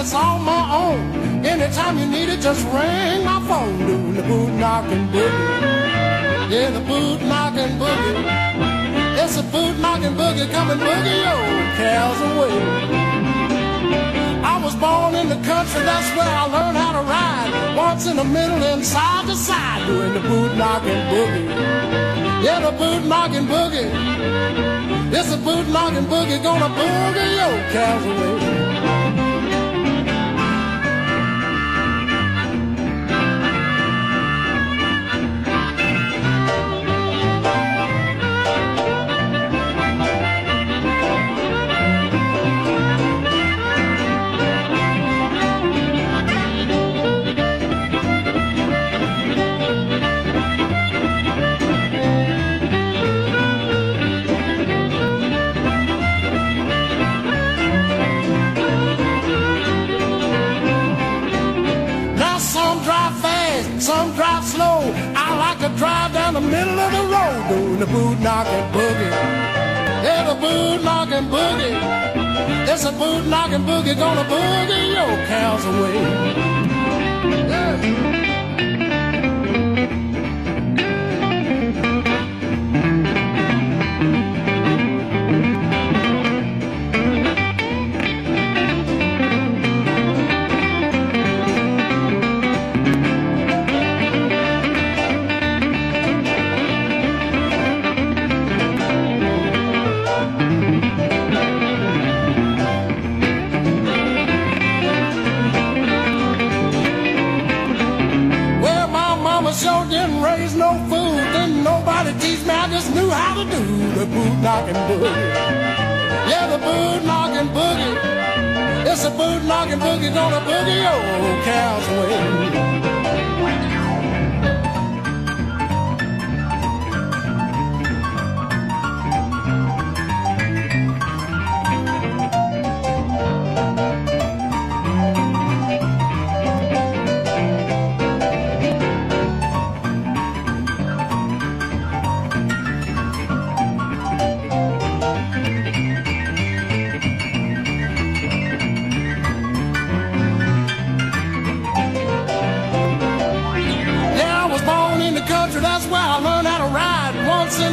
it's all my own. Anytime you need it, just ring my phone. Doing the boot knocking boogie. Yeah, the boot knocking boogie. It's a boot knocking boogie coming boogie your cows away. I was born in the country, that's where I learned how to ride. Once in the middle and side to side, doing the boot knocking boogie. Yeah, the boot knocking boogie. It's a boot knocking boogie, gonna boogie your cows away. Doing the boot knocking boogie. Yeah, the boot knocking boogie. It's a boot knocking boogie gonna boogie your cows away. Didn't raise no fool. Didn't nobody teach me. I just knew how to do the boot knocking boogie. Yeah, the boot knocking boogie. It's a boot knocking boogie gonna boogie your cows away.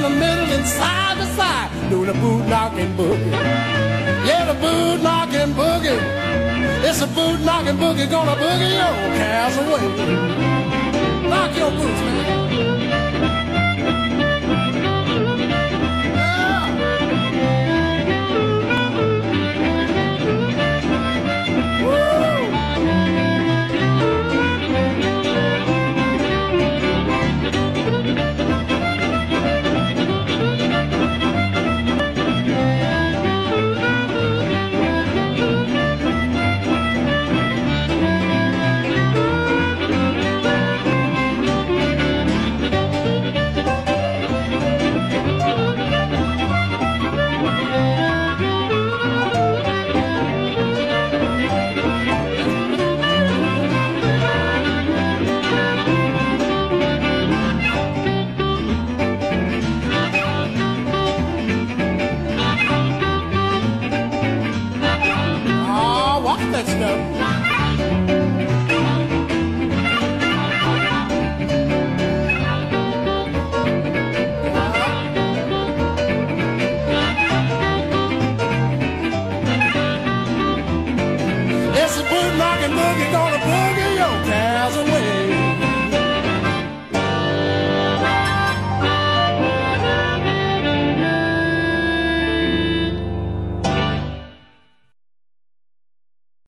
The middle and side to side, doing a boot knocking boogie. Yeah, the boot knocking boogie. It's a boot knocking boogie, gonna boogie your cows away. Boot gonna